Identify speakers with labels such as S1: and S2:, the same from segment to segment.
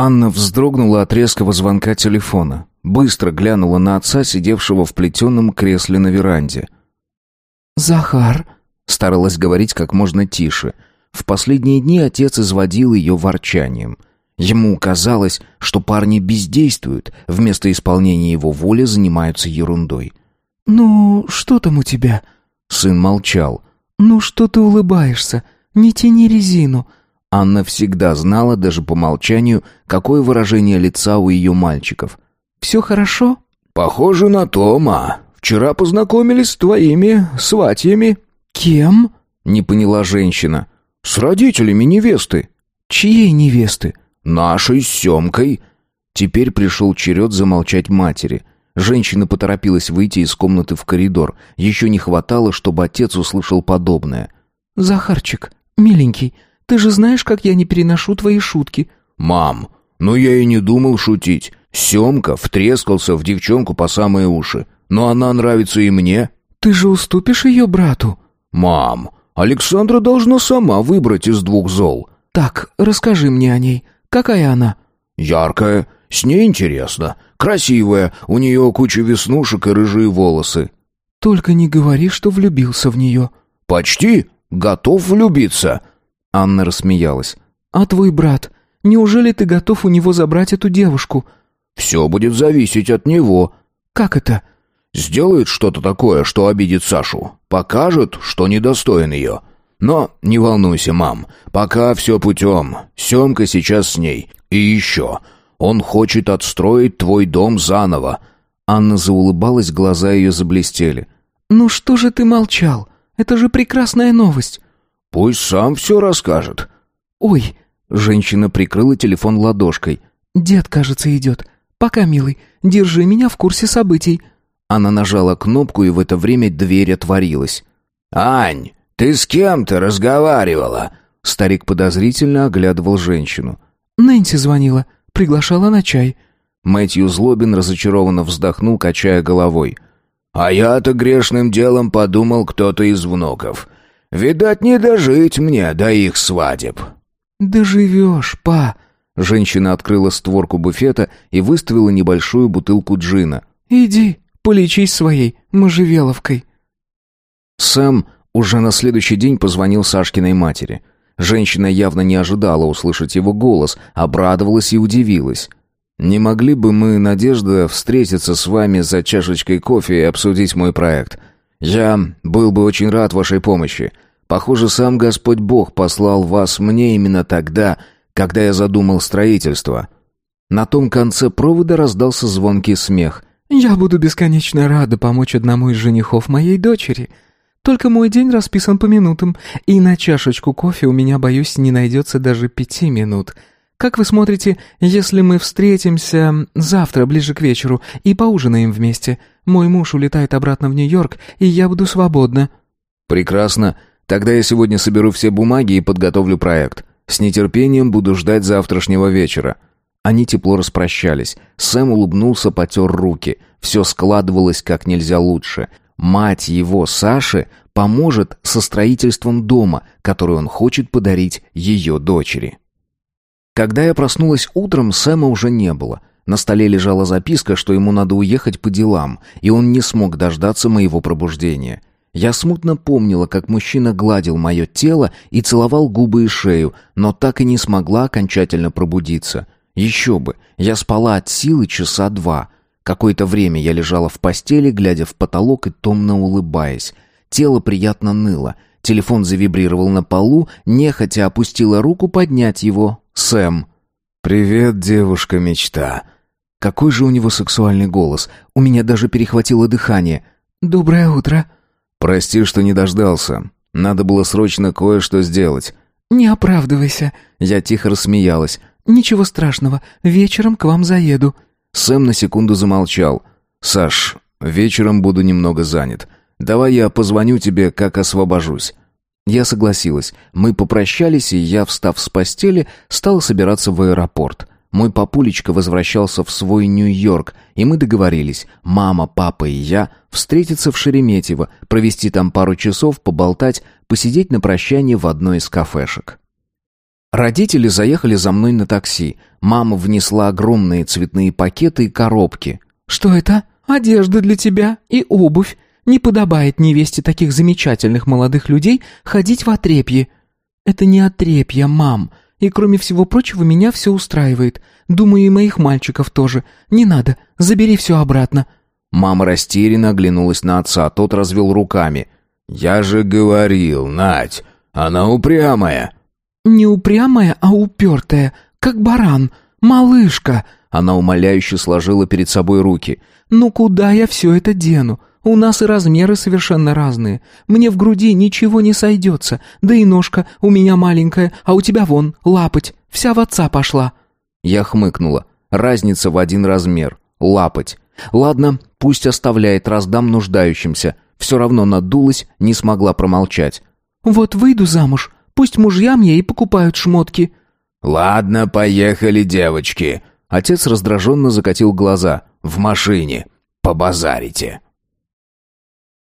S1: Анна вздрогнула от резкого звонка телефона. Быстро глянула на отца, сидевшего в плетеном кресле на веранде.
S2: «Захар», —
S1: старалась говорить как можно тише. В последние дни отец изводил ее ворчанием. Ему казалось, что парни бездействуют, вместо исполнения его воли занимаются ерундой.
S2: «Ну, что там у тебя?»
S1: Сын молчал.
S2: «Ну что ты улыбаешься? Не тяни резину».
S1: Анна всегда знала, даже по молчанию, какое выражение лица у ее мальчиков.
S2: «Все хорошо?»
S3: «Похоже на то, ма. Вчера познакомились с твоими сватьями».
S2: «Кем?»
S1: — не поняла женщина.
S3: «С родителями невесты».
S2: «Чьей невесты?»
S3: «Нашей с Семкой».
S1: Теперь пришел черед замолчать матери. Женщина поторопилась выйти из комнаты в коридор. Еще не хватало, чтобы отец услышал подобное.
S2: «Захарчик, миленький, ты же знаешь, как я не переношу твои шутки».
S3: «Мам, ну я и не думал шутить. Семка втрескался в девчонку по самые уши. Но она нравится и мне».
S2: «Ты же уступишь ее брату?»
S3: «Мам, Александра должна сама выбрать из двух зол».
S2: «Так, расскажи мне о ней. Какая она?»
S3: «Яркая, с ней интересно. Красивая, у нее куча веснушек и рыжие волосы».
S2: «Только не говори, что влюбился в нее».
S3: «Почти. Готов влюбиться».
S1: Анна рассмеялась.
S2: «А твой брат? Неужели ты готов у него забрать эту девушку?»
S3: «Все будет зависеть от него».
S2: «Как это?»
S3: «Сделает что-то такое, что обидит Сашу. Покажет, что недостоин ее. Но не волнуйся, мам, пока все путем. Семка сейчас с ней. И еще, он хочет отстроить твой дом заново».
S1: Анна заулыбалась, глаза ее заблестели.
S2: «Ну что же ты молчал? Это же прекрасная новость».
S3: «Пусть сам все расскажет».
S2: «Ой!» — женщина прикрыла телефон ладошкой. «Дед, кажется, идет. Пока, милый, держи меня в курсе событий».
S1: Она нажала кнопку, и в это время дверь отворилась.
S3: «Ань, ты с кем-то разговаривала?»
S1: Старик подозрительно оглядывал женщину.
S2: «Нэнси звонила. Приглашала на чай».
S1: Мэтью Злобин разочарованно вздохнул, качая головой.
S3: «А я-то грешным делом подумал кто-то из внуков. Видать, не дожить мне до их свадеб».
S2: «Доживешь, па!»
S1: Женщина открыла створку буфета и выставила небольшую бутылку джина.
S2: «Иди, полечись своей можжевеловкой».
S1: Сэм уже на следующий день позвонил Сашкиной матери. Женщина явно не ожидала услышать его голос, обрадовалась и удивилась. «Не могли бы мы, Надежда, встретиться с вами за чашечкой кофе и обсудить мой проект? Я был бы очень рад вашей помощи. Похоже, сам Господь Бог послал вас мне именно тогда, когда я задумал строительство». На том конце провода раздался звонкий смех.
S2: «Я буду бесконечно рада помочь одному из женихов моей дочери. Только мой день расписан по минутам, и на чашечку кофе у меня, боюсь, не найдется даже пяти минут. Как вы смотрите, если мы встретимся завтра ближе к вечеру и поужинаем вместе? Мой муж улетает обратно в Нью-Йорк, и я буду свободна».
S1: «Прекрасно. Тогда я сегодня соберу все бумаги и подготовлю проект. С нетерпением буду ждать завтрашнего вечера». Они тепло распрощались. Сэм улыбнулся, потер руки. Все складывалось как нельзя лучше. Мать его, Саши, поможет со строительством дома, который он хочет подарить ее дочери. Когда я проснулась утром, Сэма уже не было. На столе лежала записка, что ему надо уехать по делам, и он не смог дождаться моего пробуждения. Я смутно помнила, как мужчина гладил мое тело и целовал губы и шею, но так и не смогла окончательно пробудиться. Еще бы, я спала от силы часа два. Какое-то время я лежала в постели, глядя в потолок и томно улыбаясь. Тело приятно ныло. Телефон завибрировал на полу, нехотя опустила руку поднять его. Сэм. «Привет, девушка-мечта». Какой же у него сексуальный голос. У меня даже перехватило дыхание.
S2: «Доброе утро».
S1: «Прости, что не дождался. Надо было срочно кое-что сделать».
S2: «Не оправдывайся».
S1: Я тихо рассмеялась.
S2: «Ничего страшного. Вечером к вам заеду».
S1: Сэм на секунду замолчал. «Саш, вечером буду немного занят. Давай я позвоню тебе, как освобожусь». Я согласилась. Мы попрощались, и я, встав с постели, стала собираться в аэропорт. Мой папулечка возвращался в свой Нью-Йорк, и мы договорились, мама, папа и я, встретиться в Шереметьево, провести там пару часов, поболтать, посидеть на прощание в одной из кафешек. Родители заехали за мной на такси. Мама внесла огромные цветные пакеты и коробки.
S2: «Что это? Одежда для тебя и обувь. Не подобает невесте таких замечательных молодых людей ходить в отрепье». «Это не отрепье, мам. И кроме всего прочего, меня все устраивает. Думаю, и моих мальчиков тоже. Не надо, забери все обратно».
S1: Мама растерянно оглянулась на отца, тот развел руками.
S3: «Я же говорил, Надь, она упрямая».
S2: «Не упрямая, а упертая, как баран. Малышка!»
S1: Она умоляюще сложила перед собой руки.
S2: «Ну куда я все это дену? У нас и размеры совершенно разные. Мне в груди ничего не сойдется. Да и ножка у меня маленькая, а у тебя вон, лапоть. Вся в отца пошла».
S1: Я хмыкнула. Разница в один размер. Лапоть. Ладно, пусть оставляет, раздам нуждающимся. Все равно надулась, не смогла промолчать.
S2: «Вот выйду замуж, пусть мужья мне и покупают шмотки».
S3: «Ладно, поехали, девочки».
S1: Отец раздраженно закатил глаза. «В машине. Побазарите».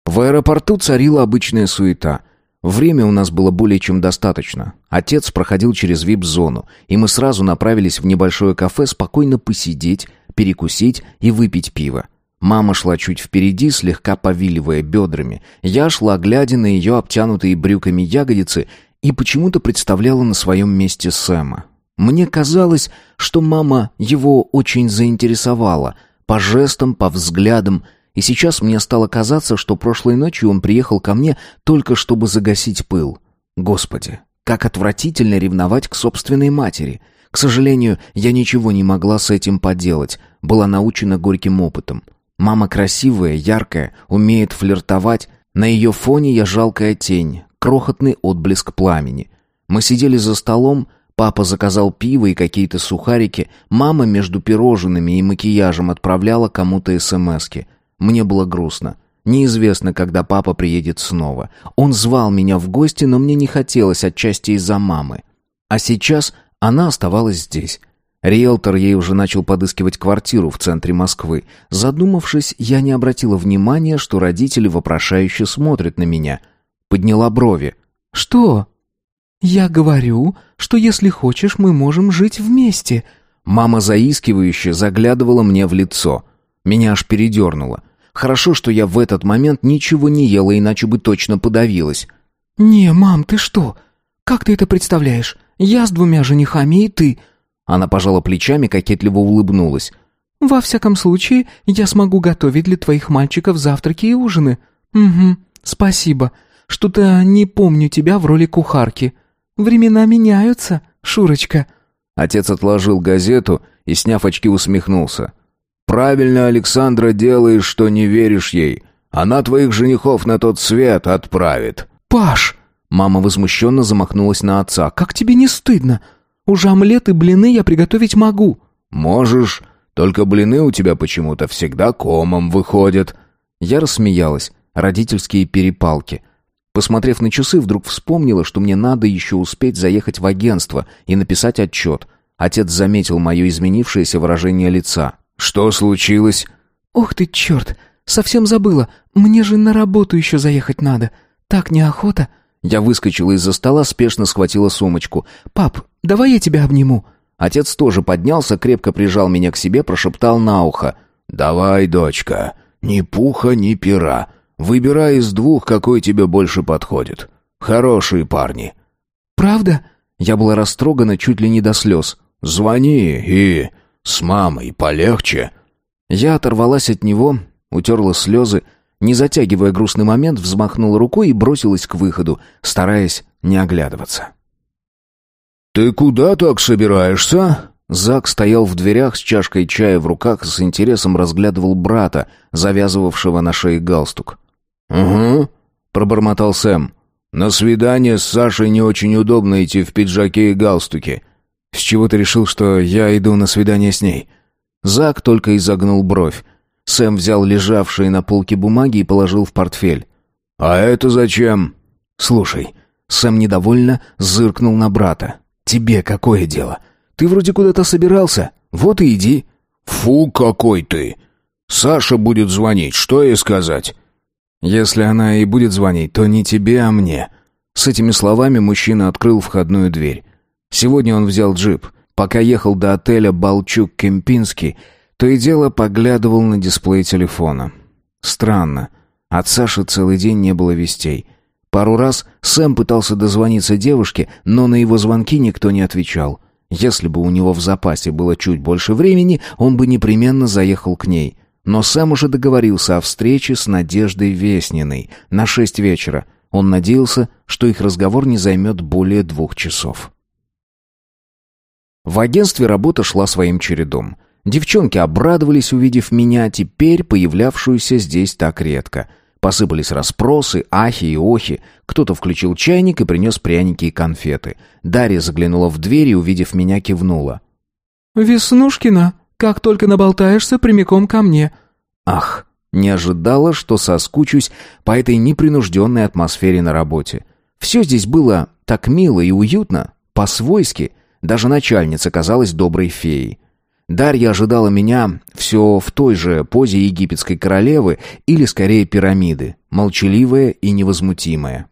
S1: В аэропорту царила обычная суета. Время у нас было более чем достаточно. Отец проходил через вип-зону, и мы сразу направились в небольшое кафе спокойно посидеть, перекусить и выпить пиво. Мама шла чуть впереди, слегка повиливая бедрами. Я шла, глядя на ее обтянутые брюками ягодицы, и почему-то представляла на своем месте Сэма. Мне казалось, что мама его очень заинтересовала. По жестам, по взглядам – и сейчас мне стало казаться, что прошлой ночью он приехал ко мне только чтобы загасить пыл. Господи, как отвратительно ревновать к собственной матери. К сожалению, я ничего не могла с этим поделать, была научена горьким опытом. Мама красивая, яркая, умеет флиртовать. На ее фоне я жалкая тень, крохотный отблеск пламени. Мы сидели за столом, папа заказал пиво и какие-то сухарики, мама между пирожными и макияжем отправляла кому-то смски — мне было грустно. Неизвестно, когда папа приедет снова. Он звал меня в гости, но мне не хотелось отчасти из-за мамы. А сейчас она оставалась здесь. Риэлтор ей уже начал подыскивать квартиру в центре Москвы. Задумавшись, я не обратила внимания, что родители вопрошающе смотрят на меня. Подняла брови.
S2: «Что?» «Я говорю, что если хочешь, мы можем жить вместе».
S1: Мама заискивающе заглядывала мне в лицо. Меня аж передернуло. Хорошо, что я в этот момент ничего не ела, иначе бы точно подавилась.
S2: «Не, мам, ты что? Как ты это представляешь? Я с двумя женихами и ты».
S1: Она пожала плечами, кокетливо улыбнулась.
S2: «Во всяком случае, я смогу готовить для твоих мальчиков завтраки и ужины. Угу, спасибо. Что-то не помню тебя в роли кухарки. Времена меняются, Шурочка».
S1: Отец отложил газету и, сняв очки, усмехнулся. Правильно, Александра, делаешь, что не веришь ей. Она твоих женихов на тот свет отправит».
S2: «Паш!»
S1: Мама возмущенно замахнулась на отца.
S2: «Как тебе не стыдно? Уже омлет и блины я приготовить могу».
S3: «Можешь, только блины у тебя почему-то всегда комом выходят».
S1: Я рассмеялась. Родительские перепалки. Посмотрев на часы, вдруг вспомнила, что мне надо еще успеть заехать в агентство и написать отчет. Отец заметил мое изменившееся выражение лица.
S3: «Что случилось?»
S2: «Ох ты, черт! Совсем забыла. Мне же на работу еще заехать надо. Так неохота».
S1: Я выскочила из-за стола, спешно схватила сумочку.
S2: «Пап, давай я тебя обниму».
S1: Отец тоже поднялся, крепко прижал меня к себе, прошептал на ухо.
S3: «Давай, дочка, ни пуха, ни пера. Выбирай из двух, какой тебе больше подходит. Хорошие парни».
S2: «Правда?»
S1: Я была растрогана чуть ли не до слез.
S3: «Звони и с мамой полегче».
S1: Я оторвалась от него, утерла слезы, не затягивая грустный момент, взмахнула рукой и бросилась к выходу, стараясь не оглядываться.
S3: «Ты куда так собираешься?»
S1: Зак стоял в дверях с чашкой чая в руках и с интересом разглядывал брата, завязывавшего на шее галстук.
S3: «Угу», —
S1: пробормотал Сэм.
S3: «На свидание с Сашей не очень удобно идти в пиджаке и галстуке.
S1: «С чего ты решил, что я иду на свидание с ней?» Зак только изогнул бровь. Сэм взял лежавшие на полке бумаги и положил в портфель.
S3: «А это зачем?»
S1: «Слушай». Сэм недовольно зыркнул на брата. «Тебе какое дело? Ты вроде куда-то собирался. Вот и иди».
S3: «Фу, какой ты! Саша будет звонить, что ей сказать?»
S1: «Если она и будет звонить, то не тебе, а мне». С этими словами мужчина открыл входную дверь. Сегодня он взял джип. Пока ехал до отеля Балчук-Кемпинский, то и дело поглядывал на дисплей телефона. Странно. От Саши целый день не было вестей. Пару раз Сэм пытался дозвониться девушке, но на его звонки никто не отвечал. Если бы у него в запасе было чуть больше времени, он бы непременно заехал к ней. Но Сэм уже договорился о встрече с Надеждой Весниной на шесть вечера. Он надеялся, что их разговор не займет более двух часов. В агентстве работа шла своим чередом. Девчонки обрадовались, увидев меня, теперь появлявшуюся здесь так редко. Посыпались расспросы, ахи и охи. Кто-то включил чайник и принес пряники и конфеты. Дарья заглянула в дверь и, увидев меня, кивнула.
S2: «Веснушкина, как только наболтаешься, прямиком ко мне».
S1: Ах, не ожидала, что соскучусь по этой непринужденной атмосфере на работе. Все здесь было так мило и уютно, по-свойски. Даже начальница казалась доброй феей. Дарья ожидала меня все в той же позе египетской королевы или, скорее, пирамиды, молчаливая и невозмутимая.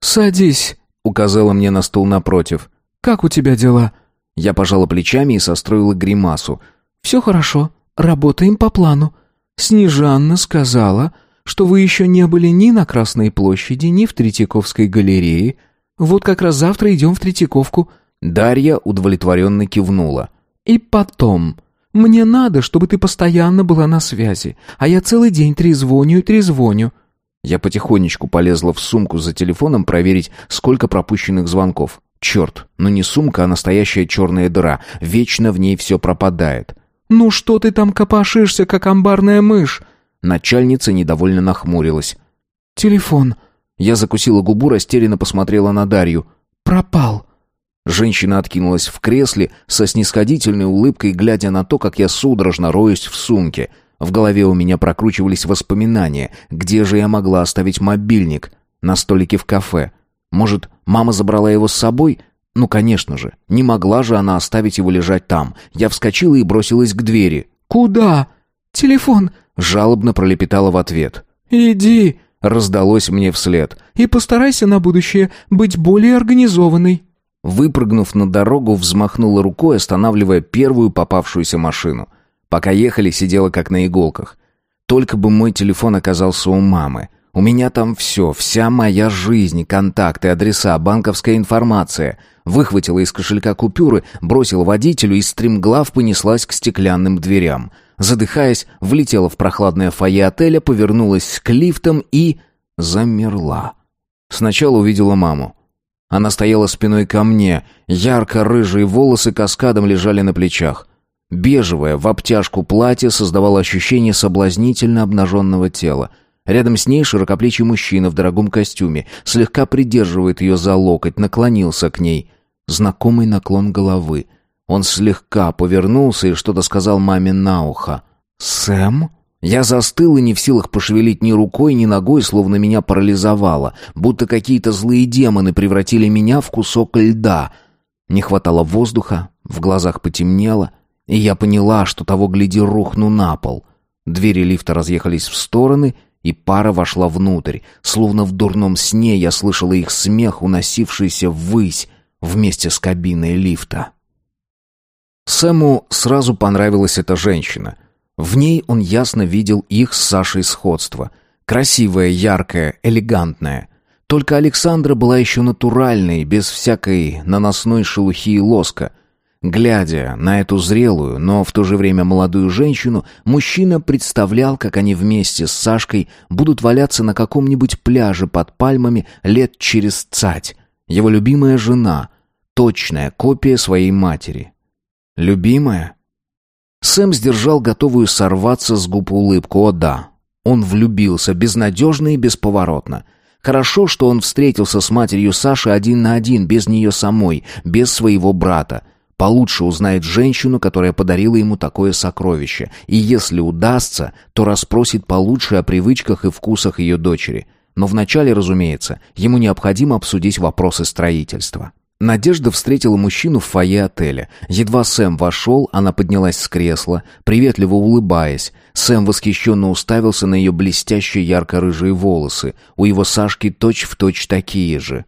S2: «Садись», — указала мне на стул напротив. «Как у тебя дела?»
S1: Я пожала плечами и состроила гримасу.
S2: «Все хорошо, работаем по плану. Снежанна сказала, что вы еще не были ни на Красной площади, ни в Третьяковской галерее. Вот как раз завтра идем в Третьяковку».
S1: Дарья удовлетворенно кивнула.
S2: «И потом, мне надо, чтобы ты постоянно была на связи, а я целый день трезвоню и трезвоню».
S1: Я потихонечку полезла в сумку за телефоном проверить, сколько пропущенных звонков. Черт, ну не сумка, а настоящая черная дыра. Вечно в ней все пропадает.
S2: «Ну что ты там копошишься, как амбарная мышь?»
S1: Начальница недовольно нахмурилась.
S2: «Телефон».
S1: Я закусила губу, растерянно посмотрела на Дарью.
S2: «Пропал».
S1: Женщина откинулась в кресле со снисходительной улыбкой, глядя на то, как я судорожно роюсь в сумке. В голове у меня прокручивались воспоминания. Где же я могла оставить мобильник? На столике в кафе. Может, мама забрала его с собой? Ну, конечно же. Не могла же она оставить его лежать там. Я вскочила и бросилась к двери.
S2: «Куда?» «Телефон!»
S1: — жалобно пролепетала в ответ.
S2: «Иди!»
S1: — раздалось мне вслед.
S2: «И постарайся на будущее быть более организованной».
S1: Выпрыгнув на дорогу, взмахнула рукой, останавливая первую попавшуюся машину. Пока ехали, сидела как на иголках. Только бы мой телефон оказался у мамы. У меня там все, вся моя жизнь, контакты, адреса, банковская информация. Выхватила из кошелька купюры, бросила водителю и стремглав понеслась к стеклянным дверям. Задыхаясь, влетела в прохладное фойе отеля, повернулась к лифтам и... замерла. Сначала увидела маму. Она стояла спиной ко мне, ярко-рыжие волосы каскадом лежали на плечах. Бежевое в обтяжку платье создавало ощущение соблазнительно обнаженного тела. Рядом с ней широкоплечий мужчина в дорогом костюме, слегка придерживает ее за локоть, наклонился к ней. Знакомый наклон головы. Он слегка повернулся и что-то сказал маме на ухо. «Сэм?» Я застыл и не в силах пошевелить ни рукой, ни ногой, словно меня парализовало, будто какие-то злые демоны превратили меня в кусок льда. Не хватало воздуха, в глазах потемнело, и я поняла, что того гляди рухну на пол. Двери лифта разъехались в стороны, и пара вошла внутрь. Словно в дурном сне я слышала их смех, уносившийся ввысь вместе с кабиной лифта. Сэму сразу понравилась эта женщина — в ней он ясно видел их с Сашей сходство. Красивая, яркая, элегантная. Только Александра была еще натуральной, без всякой наносной шелухи и лоска. Глядя на эту зрелую, но в то же время молодую женщину, мужчина представлял, как они вместе с Сашкой будут валяться на каком-нибудь пляже под пальмами лет через цать. Его любимая жена, точная копия своей матери. Любимая? Сэм сдержал готовую сорваться с губ улыбку. О да, он влюбился безнадежно и бесповоротно. Хорошо, что он встретился с матерью Саши один на один, без нее самой, без своего брата. Получше узнает женщину, которая подарила ему такое сокровище. И если удастся, то расспросит получше о привычках и вкусах ее дочери. Но вначале, разумеется, ему необходимо обсудить вопросы строительства. Надежда встретила мужчину в фойе отеля. Едва Сэм вошел, она поднялась с кресла, приветливо улыбаясь. Сэм восхищенно уставился на ее блестящие ярко-рыжие волосы. У его Сашки точь-в-точь точь такие же.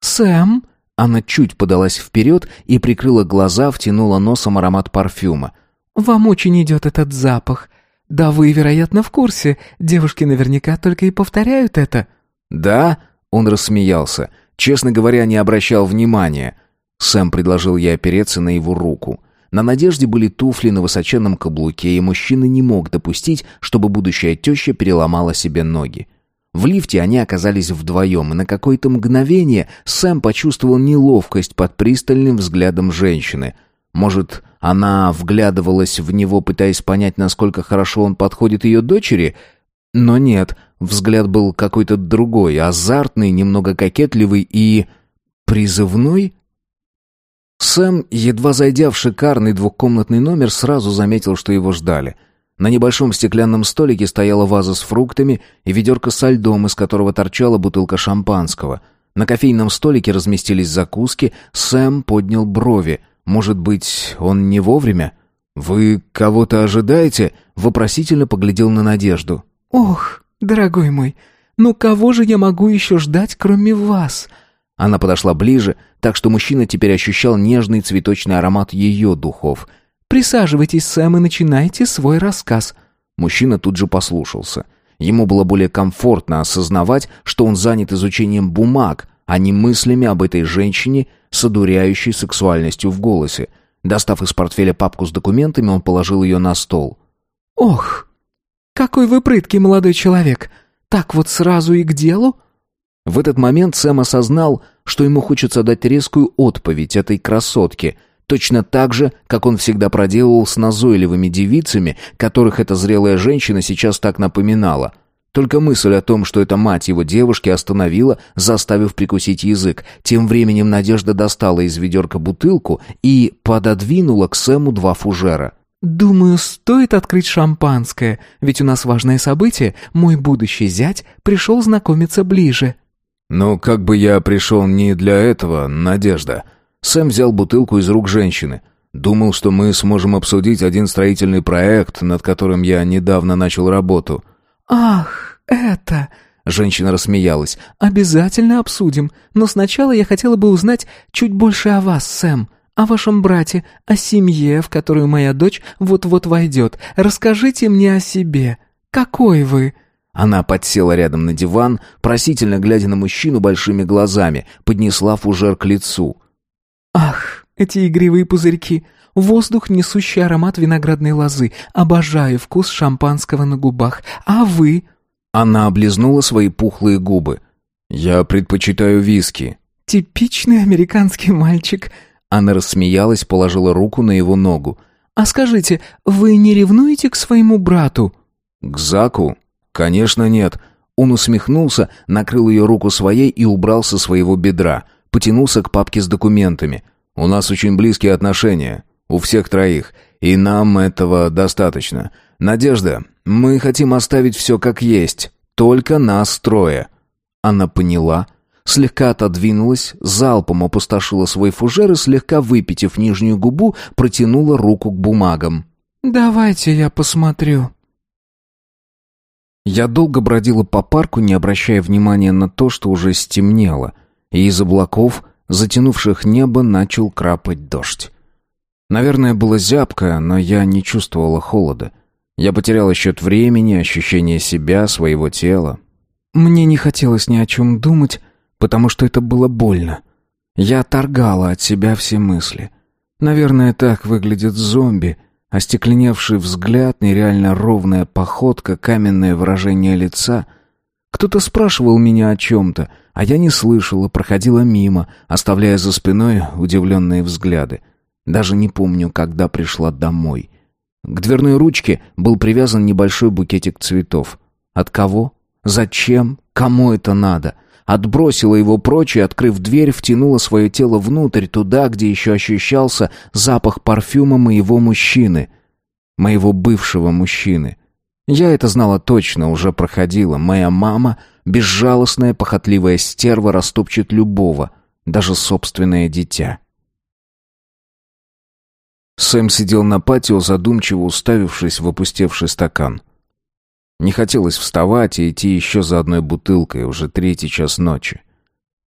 S2: «Сэм?»
S1: Она чуть подалась вперед и прикрыла глаза, втянула носом аромат парфюма.
S2: «Вам очень идет этот запах. Да вы, вероятно, в курсе. Девушки наверняка только и повторяют это».
S1: «Да?» — он рассмеялся. Честно говоря, не обращал внимания. Сэм предложил ей опереться на его руку. На Надежде были туфли на высоченном каблуке, и мужчина не мог допустить, чтобы будущая теща переломала себе ноги. В лифте они оказались вдвоем, и на какое-то мгновение Сэм почувствовал неловкость под пристальным взглядом женщины. Может, она вглядывалась в него, пытаясь понять, насколько хорошо он подходит ее дочери? Но нет, взгляд был какой-то другой, азартный, немного кокетливый и... призывной? Сэм, едва зайдя в шикарный двухкомнатный номер, сразу заметил, что его ждали — на небольшом стеклянном столике стояла ваза с фруктами и ведерко со льдом, из которого торчала бутылка шампанского. На кофейном столике разместились закуски. Сэм поднял брови. Может быть, он не вовремя? «Вы кого-то ожидаете?» Вопросительно поглядел на Надежду.
S2: «Ох, дорогой мой, ну кого же я могу еще ждать, кроме вас?»
S1: Она подошла ближе, так что мужчина теперь ощущал нежный цветочный аромат ее духов —
S2: «Присаживайтесь, Сэм, и начинайте свой рассказ».
S1: Мужчина тут же послушался. Ему было более комфортно осознавать, что он занят изучением бумаг, а не мыслями об этой женщине с одуряющей сексуальностью в голосе. Достав из портфеля папку с документами, он положил ее на стол.
S2: «Ох, какой вы прыткий молодой человек! Так вот сразу и к делу?»
S1: В этот момент Сэм осознал, что ему хочется дать резкую отповедь этой красотке — Точно так же, как он всегда проделывал с назойливыми девицами, которых эта зрелая женщина сейчас так напоминала. Только мысль о том, что это мать его девушки, остановила, заставив прикусить язык. Тем временем Надежда достала из ведерка бутылку и пододвинула к Сэму два фужера.
S2: «Думаю, стоит открыть шампанское, ведь у нас важное событие. Мой будущий зять пришел знакомиться ближе».
S3: «Ну, как бы я пришел не для этого, Надежда», Сэм взял бутылку из рук женщины. Думал, что мы сможем обсудить один строительный проект, над которым я недавно начал работу.
S2: «Ах, это...»
S1: Женщина рассмеялась.
S2: «Обязательно обсудим, но сначала я хотела бы узнать чуть больше о вас, Сэм, о вашем брате, о семье, в которую моя дочь вот-вот войдет. Расскажите мне о себе. Какой вы?»
S1: Она подсела рядом на диван, просительно глядя на мужчину большими глазами, поднесла фужер к лицу.
S2: Ах, эти игривые пузырьки! Воздух, несущий аромат виноградной лозы. Обожаю вкус шампанского на губах. А вы?»
S1: Она облизнула свои пухлые губы. «Я предпочитаю виски».
S2: «Типичный американский мальчик».
S1: Она рассмеялась, положила руку на его ногу.
S2: «А скажите, вы не ревнуете к своему брату?»
S1: «К Заку? Конечно, нет». Он усмехнулся, накрыл ее руку своей и убрал со своего бедра – потянулся к папке с документами. «У нас очень близкие отношения. У всех троих. И нам этого достаточно. Надежда, мы хотим оставить все как есть. Только нас трое». Она поняла, слегка отодвинулась, залпом опустошила свой фужер и, слегка выпитив нижнюю губу, протянула руку к бумагам.
S2: «Давайте я посмотрю».
S1: Я долго бродила по парку, не обращая внимания на то, что уже стемнело и из облаков, затянувших небо, начал крапать дождь. Наверное, было зябко, но я не чувствовала холода. Я потеряла счет времени, ощущение себя, своего тела. Мне не хотелось ни о чем думать, потому что это было больно. Я торгала от себя все мысли. Наверное, так выглядит зомби, остекленевший взгляд, нереально ровная походка, каменное выражение лица — кто-то спрашивал меня о чем-то, а я не слышала, проходила мимо, оставляя за спиной удивленные взгляды. Даже не помню, когда пришла домой. К дверной ручке был привязан небольшой букетик цветов. От кого? Зачем? Кому это надо? Отбросила его прочь и, открыв дверь, втянула свое тело внутрь, туда, где еще ощущался запах парфюма моего мужчины. Моего бывшего мужчины. Я это знала точно, уже проходила. Моя мама, безжалостная, похотливая стерва, растопчет любого, даже собственное дитя. Сэм сидел на патио, задумчиво уставившись в опустевший стакан. Не хотелось вставать и идти еще за одной бутылкой, уже третий час ночи.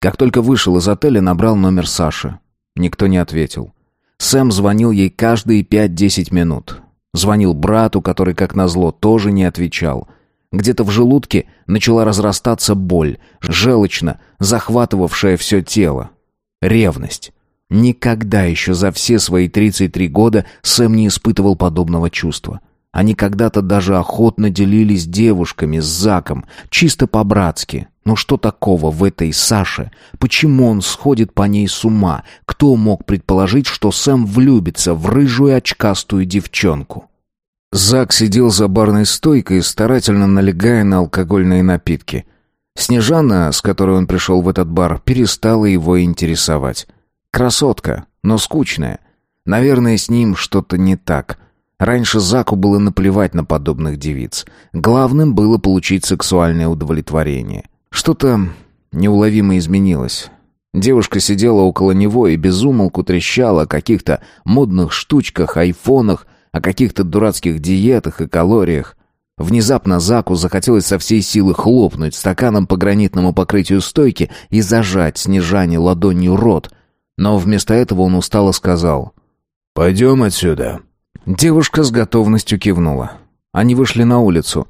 S1: Как только вышел из отеля, набрал номер Саши. Никто не ответил. Сэм звонил ей каждые пять-десять минут. Звонил брату, который, как назло, тоже не отвечал. Где-то в желудке начала разрастаться боль, желчно, захватывавшая все тело. Ревность. Никогда еще за все свои 33 года Сэм не испытывал подобного чувства. Они когда-то даже охотно делились девушками с Заком, чисто по-братски. Но что такого в этой Саше? Почему он сходит по ней с ума? Кто мог предположить, что Сэм влюбится в рыжую очкастую девчонку? Зак сидел за барной стойкой, старательно налегая на алкогольные напитки. Снежана, с которой он пришел в этот бар, перестала его интересовать. Красотка, но скучная. Наверное, с ним что-то не так. Раньше Заку было наплевать на подобных девиц. Главным было получить сексуальное удовлетворение. Что-то неуловимо изменилось. Девушка сидела около него и безумолку трещала о каких-то модных штучках, айфонах, о каких-то дурацких диетах и калориях. Внезапно Заку захотелось со всей силы хлопнуть стаканом по гранитному покрытию стойки и зажать Снежане ладонью рот — но вместо этого он устало сказал «Пойдем отсюда». Девушка с готовностью кивнула. Они вышли на улицу.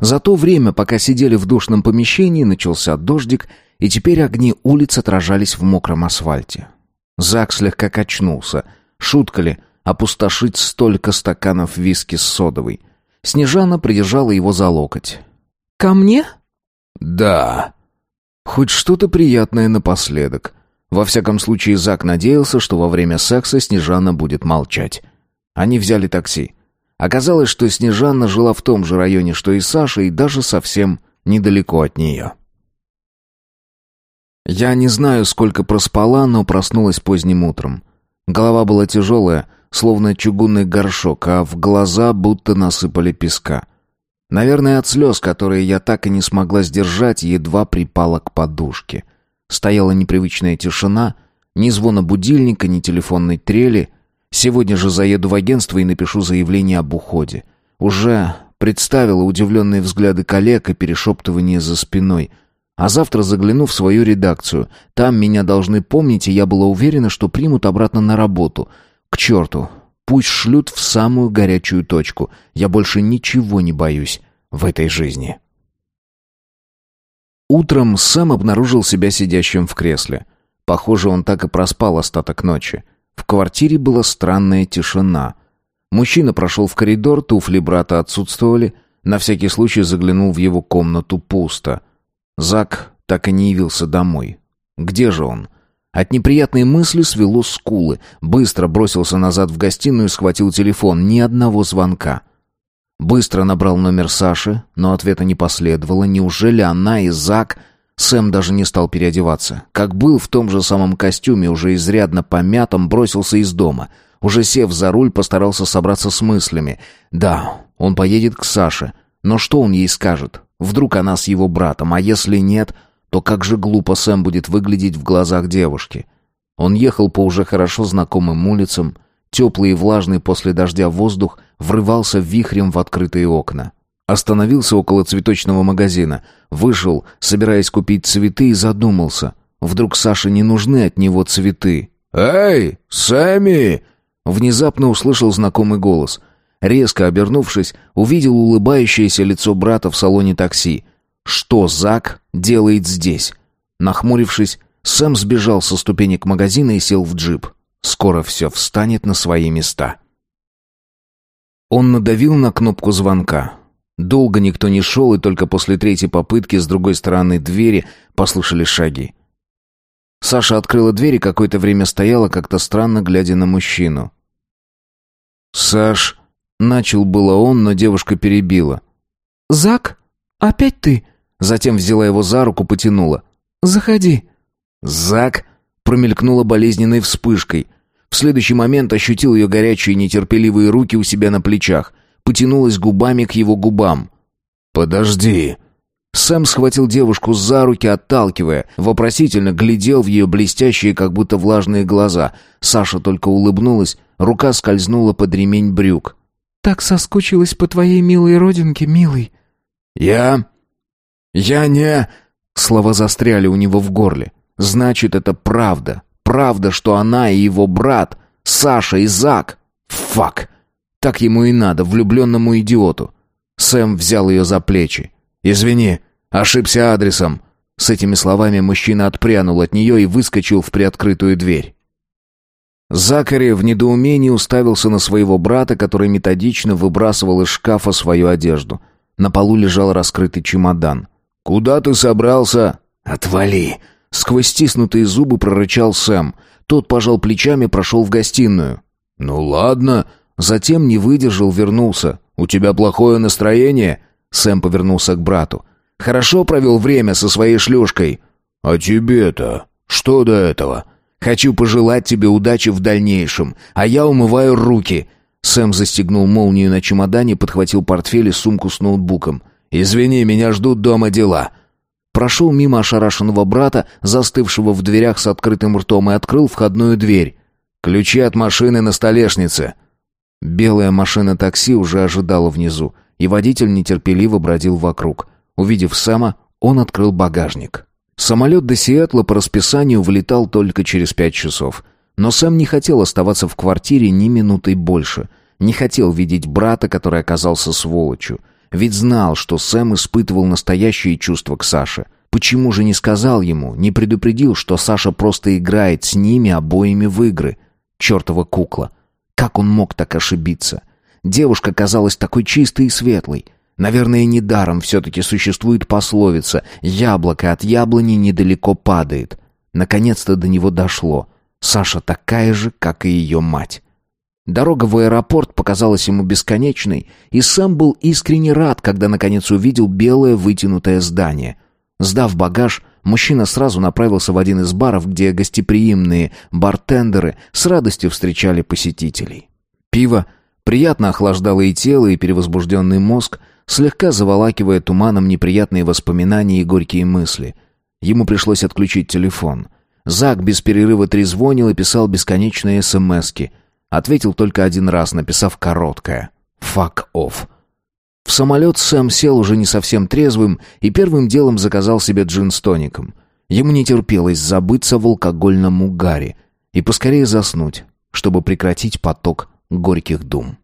S1: За то время, пока сидели в душном помещении, начался дождик, и теперь огни улиц отражались в мокром асфальте. Зак слегка качнулся. Шутка ли опустошить столько стаканов виски с содовой? Снежана придержала его за локоть.
S2: «Ко мне?»
S1: «Да». Хоть что-то приятное напоследок. Во всяком случае, Зак надеялся, что во время секса Снежана будет молчать. Они взяли такси. Оказалось, что Снежана жила в том же районе, что и Саша, и даже совсем недалеко от нее. Я не знаю, сколько проспала, но проснулась поздним утром. Голова была тяжелая, словно чугунный горшок, а в глаза будто насыпали песка. Наверное, от слез, которые я так и не смогла сдержать, едва припала к подушке — Стояла непривычная тишина, ни звона будильника, ни телефонной трели. Сегодня же заеду в агентство и напишу заявление об уходе. Уже представила удивленные взгляды коллег и перешептывание за спиной. А завтра загляну в свою редакцию. Там меня должны помнить, и я была уверена, что примут обратно на работу. К черту. Пусть шлют в самую горячую точку. Я больше ничего не боюсь в этой жизни. Утром Сэм обнаружил себя сидящим в кресле. Похоже, он так и проспал остаток ночи. В квартире была странная тишина. Мужчина прошел в коридор, туфли брата отсутствовали. На всякий случай заглянул в его комнату пусто. Зак так и не явился домой. Где же он? От неприятной мысли свело скулы. Быстро бросился назад в гостиную и схватил телефон. Ни одного звонка. Быстро набрал номер Саши, но ответа не последовало. Неужели она и Зак... Сэм даже не стал переодеваться. Как был в том же самом костюме, уже изрядно помятом, бросился из дома. Уже сев за руль, постарался собраться с мыслями. Да, он поедет к Саше. Но что он ей скажет? Вдруг она с его братом, а если нет, то как же глупо Сэм будет выглядеть в глазах девушки. Он ехал по уже хорошо знакомым улицам, Теплый и влажный после дождя воздух врывался вихрем в открытые окна. Остановился около цветочного магазина, вышел, собираясь купить цветы, и задумался. Вдруг Саше не нужны от него цветы. «Эй, Сэмми!» Внезапно услышал знакомый голос. Резко обернувшись, увидел улыбающееся лицо брата в салоне такси. Что Зак делает здесь? Нахмурившись, Сэм сбежал со ступенек магазина и сел в джип. Скоро все встанет на свои места. Он надавил на кнопку звонка. Долго никто не шел, и только после третьей попытки с другой стороны двери послышали шаги. Саша открыла дверь и какое-то время стояла, как-то странно глядя на мужчину. «Саш...» — начал было он, но девушка перебила.
S2: «Зак? Опять ты?»
S1: Затем взяла его за руку, потянула.
S2: «Заходи».
S1: «Зак?» — промелькнула болезненной вспышкой. В следующий момент ощутил ее горячие нетерпеливые руки у себя на плечах. Потянулась губами к его губам. «Подожди!» Сэм схватил девушку за руки, отталкивая. Вопросительно глядел в ее блестящие, как будто влажные глаза. Саша только улыбнулась, рука скользнула под ремень брюк.
S2: «Так соскучилась по твоей милой родинке, милый».
S1: «Я... я не...» Слова застряли у него в горле. Значит, это правда. Правда, что она и его брат, Саша и Зак. Фак. Так ему и надо, влюбленному идиоту. Сэм взял ее за плечи. «Извини, ошибся адресом». С этими словами мужчина отпрянул от нее и выскочил в приоткрытую дверь. Закари в недоумении уставился на своего брата, который методично выбрасывал из шкафа свою одежду. На полу лежал раскрытый чемодан. «Куда ты собрался?» «Отвали!» Сквозь стиснутые зубы прорычал Сэм. Тот пожал плечами, прошел в гостиную. «Ну ладно». Затем не выдержал, вернулся. «У тебя плохое настроение?» Сэм повернулся к брату. «Хорошо провел время со своей шлюшкой?» «А тебе-то? Что до этого?» «Хочу пожелать тебе удачи в дальнейшем, а я умываю руки». Сэм застегнул молнию на чемодане, подхватил портфель и сумку с ноутбуком. «Извини, меня ждут дома дела». Прошел мимо ошарашенного брата, застывшего в дверях с открытым ртом, и открыл входную дверь. «Ключи от машины на столешнице». Белая машина такси уже ожидала внизу, и водитель нетерпеливо бродил вокруг. Увидев Сэма, он открыл багажник. Самолет до Сиэтла по расписанию вылетал только через пять часов. Но Сэм не хотел оставаться в квартире ни минутой больше. Не хотел видеть брата, который оказался сволочью. Ведь знал, что Сэм испытывал настоящие чувства к Саше. Почему же не сказал ему, не предупредил, что Саша просто играет с ними обоими в игры? Чертова кукла. Как он мог так ошибиться? Девушка казалась такой чистой и светлой. Наверное, недаром все-таки существует пословица «яблоко от яблони недалеко падает». Наконец-то до него дошло. Саша такая же, как и ее мать. Дорога в аэропорт показалась ему бесконечной, и сам был искренне рад, когда наконец увидел белое вытянутое здание. Сдав багаж, мужчина сразу направился в один из баров, где гостеприимные бартендеры с радостью встречали посетителей. Пиво приятно охлаждало и тело, и перевозбужденный мозг, слегка заволакивая туманом неприятные воспоминания и горькие мысли. Ему пришлось отключить телефон. Зак без перерыва трезвонил и писал бесконечные смски — Ответил только один раз, написав короткое «Fuck off». В самолет Сэм сел уже не совсем трезвым и первым делом заказал себе джин с тоником. Ему не терпелось забыться в алкогольном угаре и поскорее заснуть, чтобы прекратить поток горьких дум.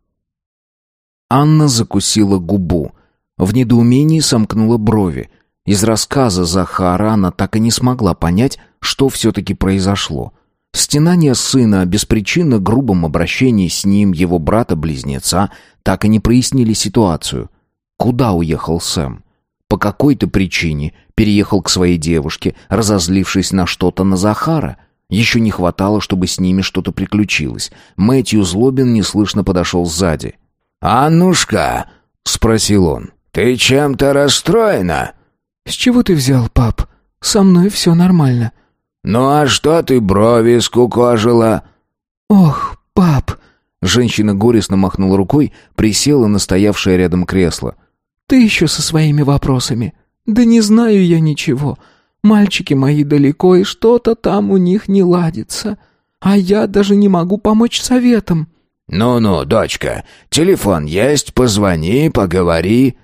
S1: Анна закусила губу. В недоумении сомкнула брови. Из рассказа Захара она так и не смогла понять, что все-таки произошло. Стенание сына о беспричинно грубом обращении с ним его брата-близнеца так и не прояснили ситуацию. Куда уехал Сэм? По какой-то причине переехал к своей девушке, разозлившись на что-то на Захара. Еще не хватало, чтобы с ними что-то приключилось. Мэтью Злобин неслышно подошел сзади.
S3: «Аннушка!» — спросил он. «Ты чем-то расстроена?»
S2: «С чего ты взял, пап? Со мной все нормально».
S3: «Ну а что ты брови скукожила?»
S2: «Ох, пап!»
S1: Женщина горестно махнула рукой, присела на стоявшее рядом кресло.
S2: «Ты еще со своими вопросами. Да не знаю я ничего. Мальчики мои далеко, и что-то там у них не ладится. А я даже не могу помочь советом».
S3: «Ну-ну, дочка, телефон есть, позвони, поговори».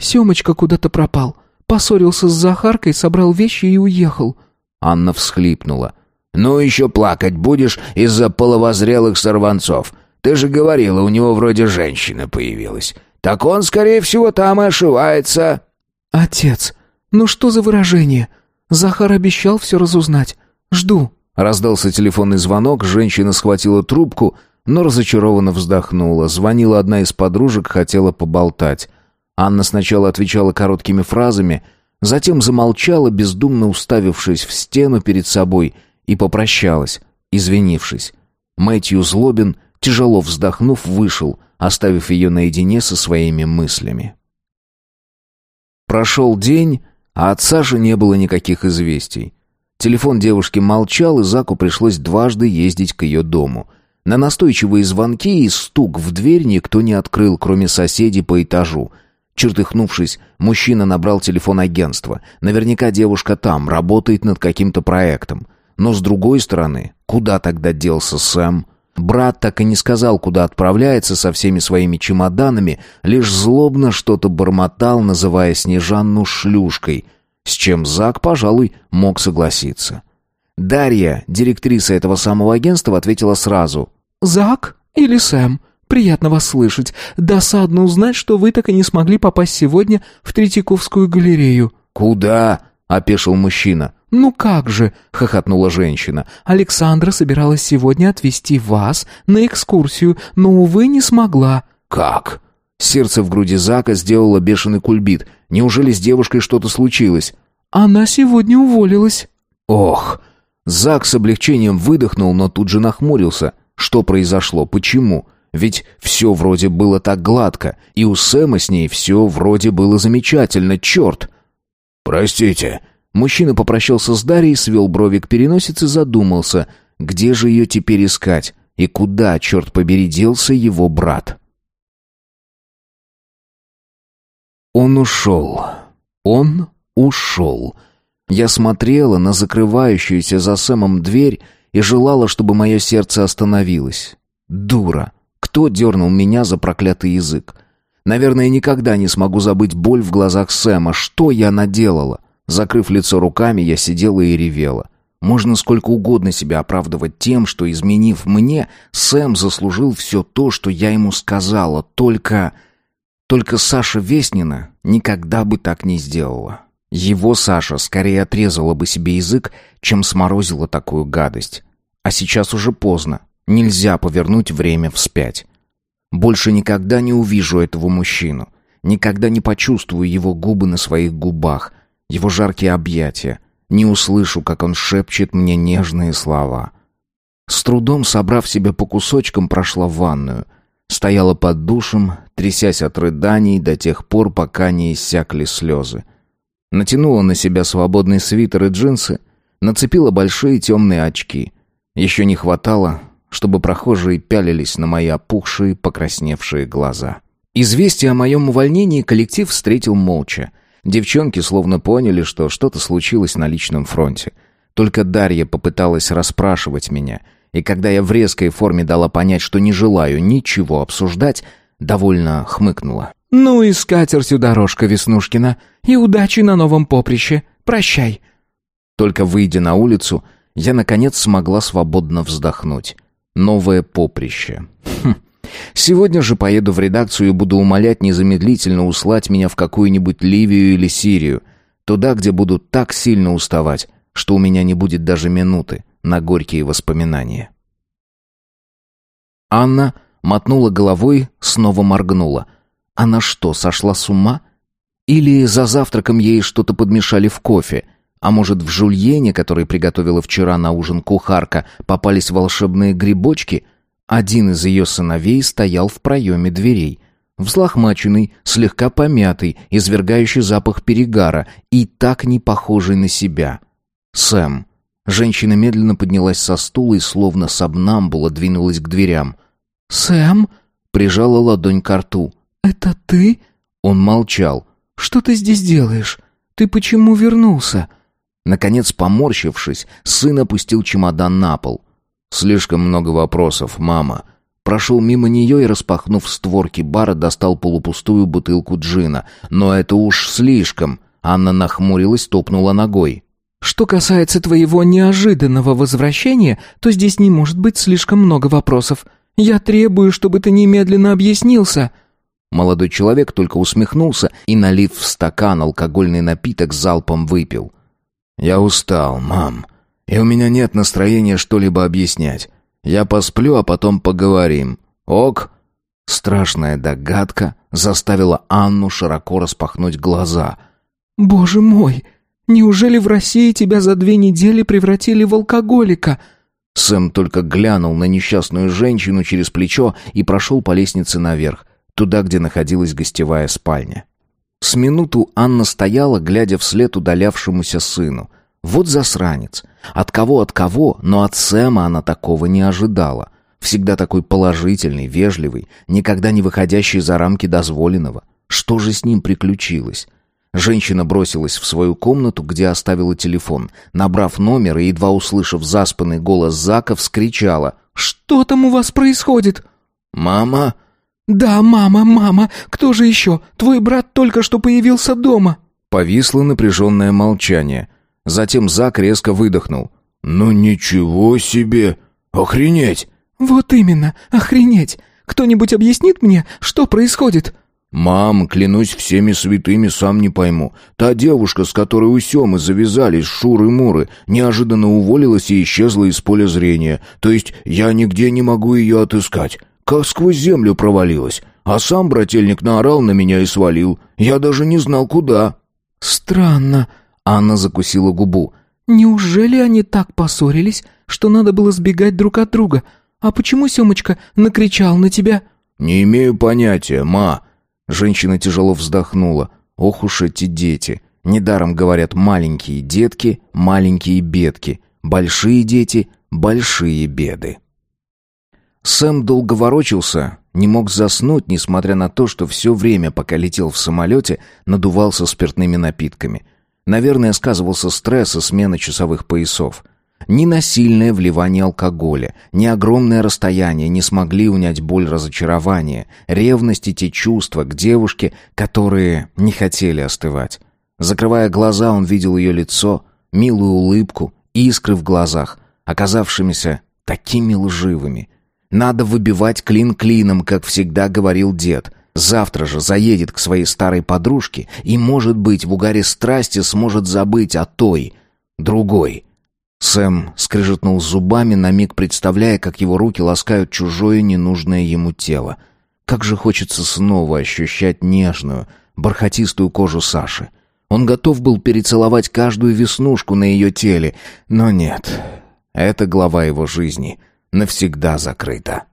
S2: Семочка куда-то пропал. Поссорился с Захаркой, собрал вещи и уехал.
S1: Анна всхлипнула.
S3: «Ну еще плакать будешь из-за половозрелых сорванцов. Ты же говорила, у него вроде женщина появилась. Так он, скорее всего, там и ошивается».
S2: «Отец, ну что за выражение? Захар обещал все разузнать. Жду».
S1: Раздался телефонный звонок, женщина схватила трубку, но разочарованно вздохнула. Звонила одна из подружек, хотела поболтать. Анна сначала отвечала короткими фразами — Затем замолчала, бездумно уставившись в стену перед собой, и попрощалась, извинившись. Мэтью Злобин, тяжело вздохнув, вышел, оставив ее наедине со своими мыслями. Прошел день, а от Саши не было никаких известий. Телефон девушки молчал, и Заку пришлось дважды ездить к ее дому. На настойчивые звонки и стук в дверь никто не открыл, кроме соседей по этажу — Чертыхнувшись, мужчина набрал телефон агентства. Наверняка девушка там, работает над каким-то проектом. Но с другой стороны, куда тогда делся Сэм? Брат так и не сказал, куда отправляется со всеми своими чемоданами, лишь злобно что-то бормотал, называя Снежанну шлюшкой, с чем Зак, пожалуй, мог согласиться. Дарья, директриса этого самого агентства, ответила сразу.
S2: «Зак или Сэм? Приятно вас слышать. Досадно узнать, что вы так и не смогли попасть сегодня в Третьяковскую галерею».
S1: «Куда?» — опешил мужчина.
S2: «Ну как же!» — хохотнула женщина. «Александра собиралась сегодня отвезти вас на экскурсию, но, увы, не смогла».
S1: «Как?» Сердце в груди Зака сделало бешеный кульбит. Неужели с девушкой что-то случилось?
S2: «Она сегодня уволилась».
S1: «Ох!» Зак с облегчением выдохнул, но тут же нахмурился. Что произошло? Почему? Ведь все вроде было так гладко, и у Сэма с ней все вроде было замечательно, черт! «Простите». Мужчина попрощался с Дарьей, свел брови к переносице, задумался, где же ее теперь искать, и куда, черт побери, делся его брат. Он ушел. Он ушел. Я смотрела на закрывающуюся за Сэмом дверь и желала, чтобы мое сердце остановилось. Дура. Кто дернул меня за проклятый язык? Наверное, никогда не смогу забыть боль в глазах Сэма. Что я наделала? Закрыв лицо руками, я сидела и ревела. Можно сколько угодно себя оправдывать тем, что, изменив мне, Сэм заслужил все то, что я ему сказала. Только... Только Саша Веснина никогда бы так не сделала. Его Саша скорее отрезала бы себе язык, чем сморозила такую гадость. А сейчас уже поздно. Нельзя повернуть время вспять. Больше никогда не увижу этого мужчину. Никогда не почувствую его губы на своих губах, его жаркие объятия. Не услышу, как он шепчет мне нежные слова. С трудом собрав себя по кусочкам, прошла в ванную. Стояла под душем, трясясь от рыданий до тех пор, пока не иссякли слезы. Натянула на себя свободный свитер и джинсы, нацепила большие темные очки. Еще не хватало, чтобы прохожие пялились на мои опухшие, покрасневшие глаза. Известие о моем увольнении коллектив встретил молча. Девчонки словно поняли, что что-то случилось на личном фронте. Только Дарья попыталась расспрашивать меня, и когда я в резкой форме дала понять, что не желаю ничего обсуждать, довольно хмыкнула.
S2: «Ну и скатертью дорожка, Веснушкина, и удачи на новом поприще. Прощай».
S1: Только выйдя на улицу, я, наконец, смогла свободно вздохнуть. Новое поприще. Хм. Сегодня же поеду в редакцию и буду умолять незамедлительно услать меня в какую-нибудь Ливию или Сирию, туда, где буду так сильно уставать, что у меня не будет даже минуты на горькие воспоминания. Анна мотнула головой, снова моргнула. Она что, сошла с ума? Или за завтраком ей что-то подмешали в кофе? А может, в жульене, который приготовила вчера на ужин кухарка, попались волшебные грибочки? Один из ее сыновей стоял в проеме дверей. Взлохмаченный, слегка помятый, извергающий запах перегара и так не похожий на себя. Сэм. Женщина медленно поднялась со стула и словно сабнамбула двинулась к дверям.
S2: «Сэм?» — прижала ладонь к рту. «Это ты?»
S1: Он молчал.
S2: «Что ты здесь делаешь? Ты почему вернулся?»
S1: Наконец, поморщившись, сын опустил чемодан на пол. «Слишком много вопросов, мама». Прошел мимо нее и, распахнув створки бара, достал полупустую бутылку джина. «Но это уж слишком!» Анна нахмурилась, топнула ногой.
S2: «Что касается твоего неожиданного возвращения, то здесь не может быть слишком много вопросов. Я требую, чтобы ты немедленно объяснился».
S1: Молодой человек только усмехнулся и, налив в стакан алкогольный напиток, залпом выпил. «Я устал, мам, и у меня нет настроения что-либо объяснять. Я посплю, а потом поговорим. Ок?» Страшная догадка заставила Анну широко распахнуть глаза.
S2: «Боже мой! Неужели в России тебя за две недели превратили в алкоголика?»
S1: Сэм только глянул на несчастную женщину через плечо и прошел по лестнице наверх туда, где находилась гостевая спальня. С минуту Анна стояла, глядя вслед удалявшемуся сыну. Вот засранец. От кого от кого, но от Сэма она такого не ожидала. Всегда такой положительный, вежливый, никогда не выходящий за рамки дозволенного. Что же с ним приключилось? Женщина бросилась в свою комнату, где оставила телефон. Набрав номер и едва услышав заспанный голос Зака, вскричала.
S2: «Что там у вас происходит?»
S1: «Мама?»
S2: «Да, мама, мама, кто же еще? Твой брат только что появился дома».
S1: Повисло напряженное молчание. Затем Зак резко выдохнул.
S3: Ну ничего себе! Охренеть!»
S2: «Вот именно, охренеть! Кто-нибудь объяснит мне, что происходит?»
S3: «Мам, клянусь всеми святыми, сам не пойму. Та девушка, с которой у Семы завязались шуры-муры, неожиданно уволилась и исчезла из поля зрения. То есть я нигде не могу ее отыскать. Как сквозь землю провалилась. А сам брательник наорал на меня и свалил. Я даже не знал, куда».
S2: «Странно», —
S1: Анна закусила губу.
S2: «Неужели они так поссорились, что надо было сбегать друг от друга? А почему Семочка накричал на тебя?»
S3: «Не имею понятия, ма».
S1: Женщина тяжело вздохнула. Ох уж эти дети. Недаром говорят маленькие детки, маленькие бедки. Большие дети, большие беды. Сэм долго ворочался, не мог заснуть, несмотря на то, что все время, пока летел в самолете, надувался спиртными напитками. Наверное, сказывался стресс и смена часовых поясов. Ни насильное вливание алкоголя, ни огромное расстояние не смогли унять боль разочарования, ревность и те чувства к девушке, которые не хотели остывать. Закрывая глаза, он видел ее лицо, милую улыбку, искры в глазах, оказавшимися такими лживыми. Надо выбивать клин клином, как всегда говорил дед. Завтра же заедет к своей старой подружке и, может быть, в угаре страсти сможет забыть о той, другой. Сэм скрежетнул зубами, на миг представляя, как его руки ласкают чужое ненужное ему тело. Как же хочется снова ощущать нежную, бархатистую кожу Саши. Он готов был перецеловать каждую веснушку на ее теле, но нет. Это глава его жизни навсегда закрыта.